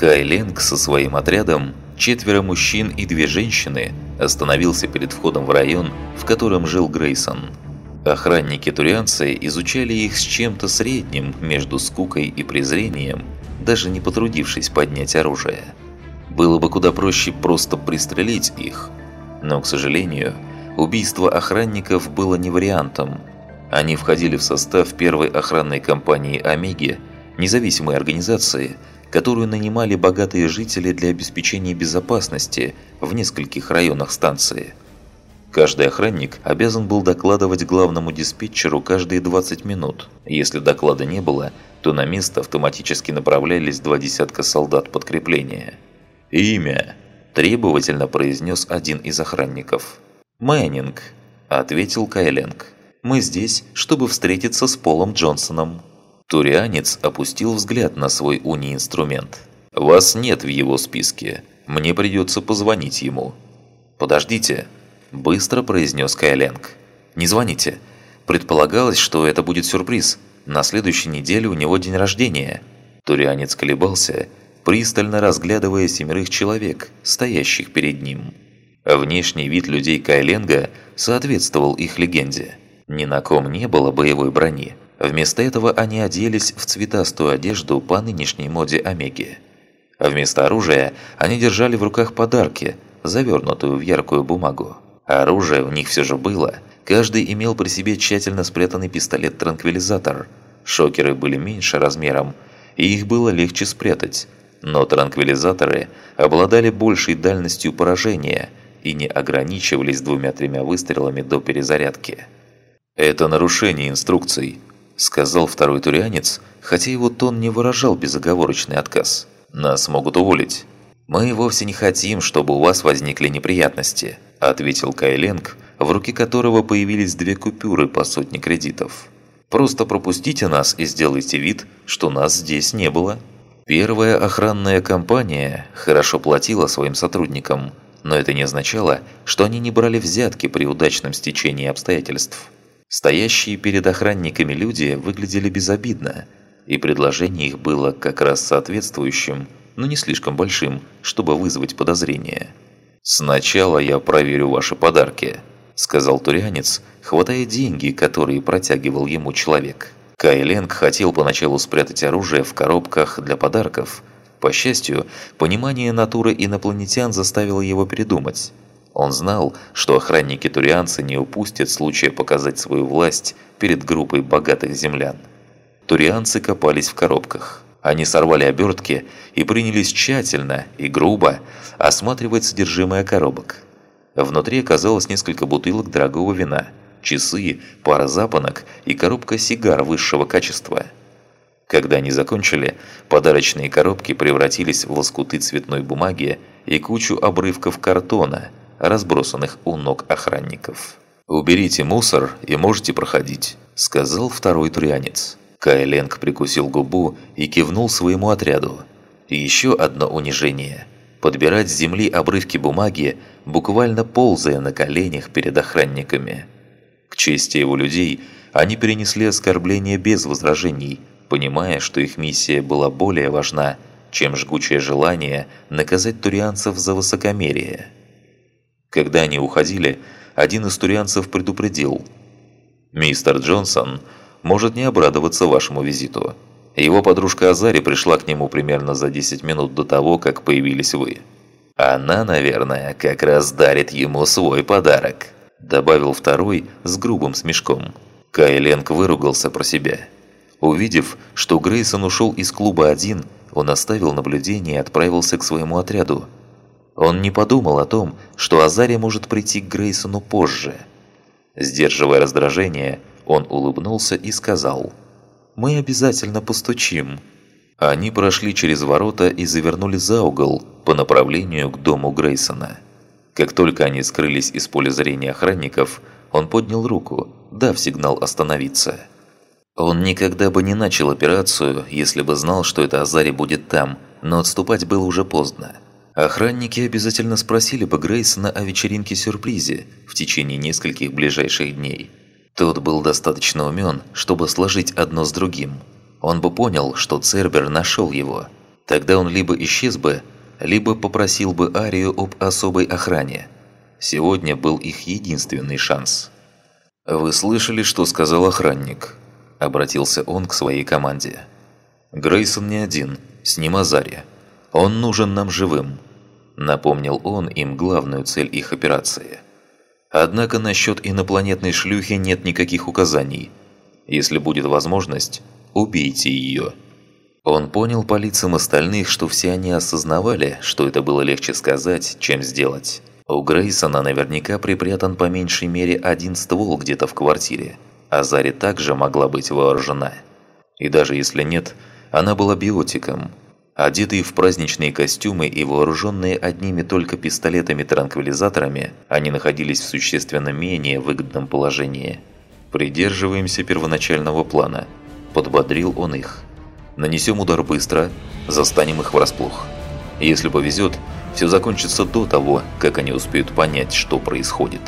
Кай Ленг со своим отрядом, четверо мужчин и две женщины, остановился перед входом в район, в котором жил Грейсон. Охранники-турианцы изучали их с чем-то средним между скукой и презрением, даже не потрудившись поднять оружие. Было бы куда проще просто пристрелить их, но, к сожалению, убийство охранников было не вариантом. Они входили в состав первой охранной компании «Омеги», независимой организации, которую нанимали богатые жители для обеспечения безопасности в нескольких районах станции. Каждый охранник обязан был докладывать главному диспетчеру каждые 20 минут. Если доклада не было, то на место автоматически направлялись два десятка солдат подкрепления. «Имя!» – требовательно произнес один из охранников. «Мэннинг», – ответил Кайленг. «Мы здесь, чтобы встретиться с Полом Джонсоном». Турианец опустил взгляд на свой уни-инструмент. «Вас нет в его списке. Мне придется позвонить ему». «Подождите», – быстро произнес Кайленг. «Не звоните. Предполагалось, что это будет сюрприз. На следующей неделе у него день рождения». Турианец колебался, пристально разглядывая семерых человек, стоящих перед ним. Внешний вид людей Кайленга соответствовал их легенде. Ни на ком не было боевой брони, Вместо этого они оделись в цветастую одежду по нынешней моде Омеги. Вместо оружия они держали в руках подарки, завернутую в яркую бумагу. Оружие у них все же было. Каждый имел при себе тщательно спрятанный пистолет-транквилизатор. Шокеры были меньше размером, и их было легче спрятать. Но транквилизаторы обладали большей дальностью поражения и не ограничивались двумя-тремя выстрелами до перезарядки. Это нарушение инструкций, сказал второй турианец, хотя его тон не выражал безоговорочный отказ. «Нас могут уволить». «Мы вовсе не хотим, чтобы у вас возникли неприятности», ответил Кайленг, в руке которого появились две купюры по сотне кредитов. «Просто пропустите нас и сделайте вид, что нас здесь не было». Первая охранная компания хорошо платила своим сотрудникам, но это не означало, что они не брали взятки при удачном стечении обстоятельств. Стоящие перед охранниками люди выглядели безобидно, и предложение их было как раз соответствующим, но не слишком большим, чтобы вызвать подозрения. «Сначала я проверю ваши подарки», – сказал турянец, хватая деньги, которые протягивал ему человек. Кайленг хотел поначалу спрятать оружие в коробках для подарков. По счастью, понимание натуры инопланетян заставило его передумать. Он знал, что охранники-турианцы не упустят случая показать свою власть перед группой богатых землян. Турианцы копались в коробках. Они сорвали обертки и принялись тщательно и грубо осматривать содержимое коробок. Внутри оказалось несколько бутылок дорогого вина, часы, пара запонок и коробка сигар высшего качества. Когда они закончили, подарочные коробки превратились в лоскуты цветной бумаги и кучу обрывков картона – разбросанных у ног охранников. «Уберите мусор и можете проходить», – сказал второй трианец. Кайленг прикусил губу и кивнул своему отряду. Еще одно унижение – подбирать с земли обрывки бумаги, буквально ползая на коленях перед охранниками. К чести его людей, они перенесли оскорбление без возражений, понимая, что их миссия была более важна, чем жгучее желание наказать турианцев за высокомерие. Когда они уходили, один из турианцев предупредил. «Мистер Джонсон может не обрадоваться вашему визиту. Его подружка Азари пришла к нему примерно за 10 минут до того, как появились вы. Она, наверное, как раз дарит ему свой подарок», добавил второй с грубым смешком. Кайленг выругался про себя. Увидев, что Грейсон ушел из клуба один, он оставил наблюдение и отправился к своему отряду, он не подумал о том, что Азари может прийти к Грейсону позже. Сдерживая раздражение, он улыбнулся и сказал «Мы обязательно постучим». Они прошли через ворота и завернули за угол по направлению к дому Грейсона. Как только они скрылись из поля зрения охранников, он поднял руку, дав сигнал остановиться. Он никогда бы не начал операцию, если бы знал, что это Азари будет там, но отступать было уже поздно. Охранники обязательно спросили бы Грейсона о вечеринке-сюрпризе в течение нескольких ближайших дней. Тот был достаточно умен, чтобы сложить одно с другим. Он бы понял, что Цербер нашел его. Тогда он либо исчез бы, либо попросил бы Арию об особой охране. Сегодня был их единственный шанс. «Вы слышали, что сказал охранник?» – обратился он к своей команде. «Грейсон не один, с ним Азария. Он нужен нам живым», – напомнил он им главную цель их операции. «Однако насчет инопланетной шлюхи нет никаких указаний. Если будет возможность, убейте ее». Он понял по лицам остальных, что все они осознавали, что это было легче сказать, чем сделать. У Грейсона наверняка припрятан по меньшей мере один ствол где-то в квартире, а Зари также могла быть вооружена. И даже если нет, она была биотиком. Одетые в праздничные костюмы и вооруженные одними только пистолетами-транквилизаторами, они находились в существенно менее выгодном положении. «Придерживаемся первоначального плана», – подбодрил он их. Нанесем удар быстро, застанем их врасплох. Если повезет, все закончится до того, как они успеют понять, что происходит.